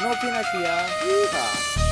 No here. Yeehaw.